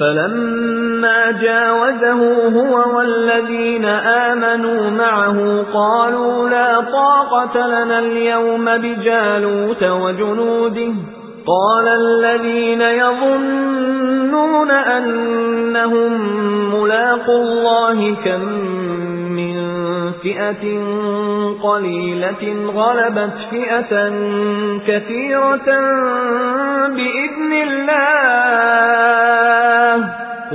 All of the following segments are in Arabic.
فَلَمَّا جَاوَزَهُ هُوَ وَالَّذِينَ آمَنُوا مَعَهُ قَالُوا لَا طَاقَةَ لَنَا الْيَوْمَ بِجَالُوتَ وَجُنُودِهِ. قَالَ الَّذِينَ يَظُنُّونَ أَنَّهُم مُّلَاقُو اللَّهِ كَم مِّن فِئَةٍ قَلِيلَةٍ غَلَبَتْ فِئَةً كَثِيرَةً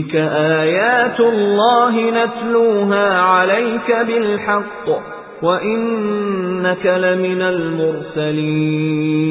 تِلْكَ آيَاتُ اللَّهِ نَتْلُوهَا عَلَيْكَ بِالْحَقِّ وَإِنَّكَ لَمِنَ الْمُرْسَلِينَ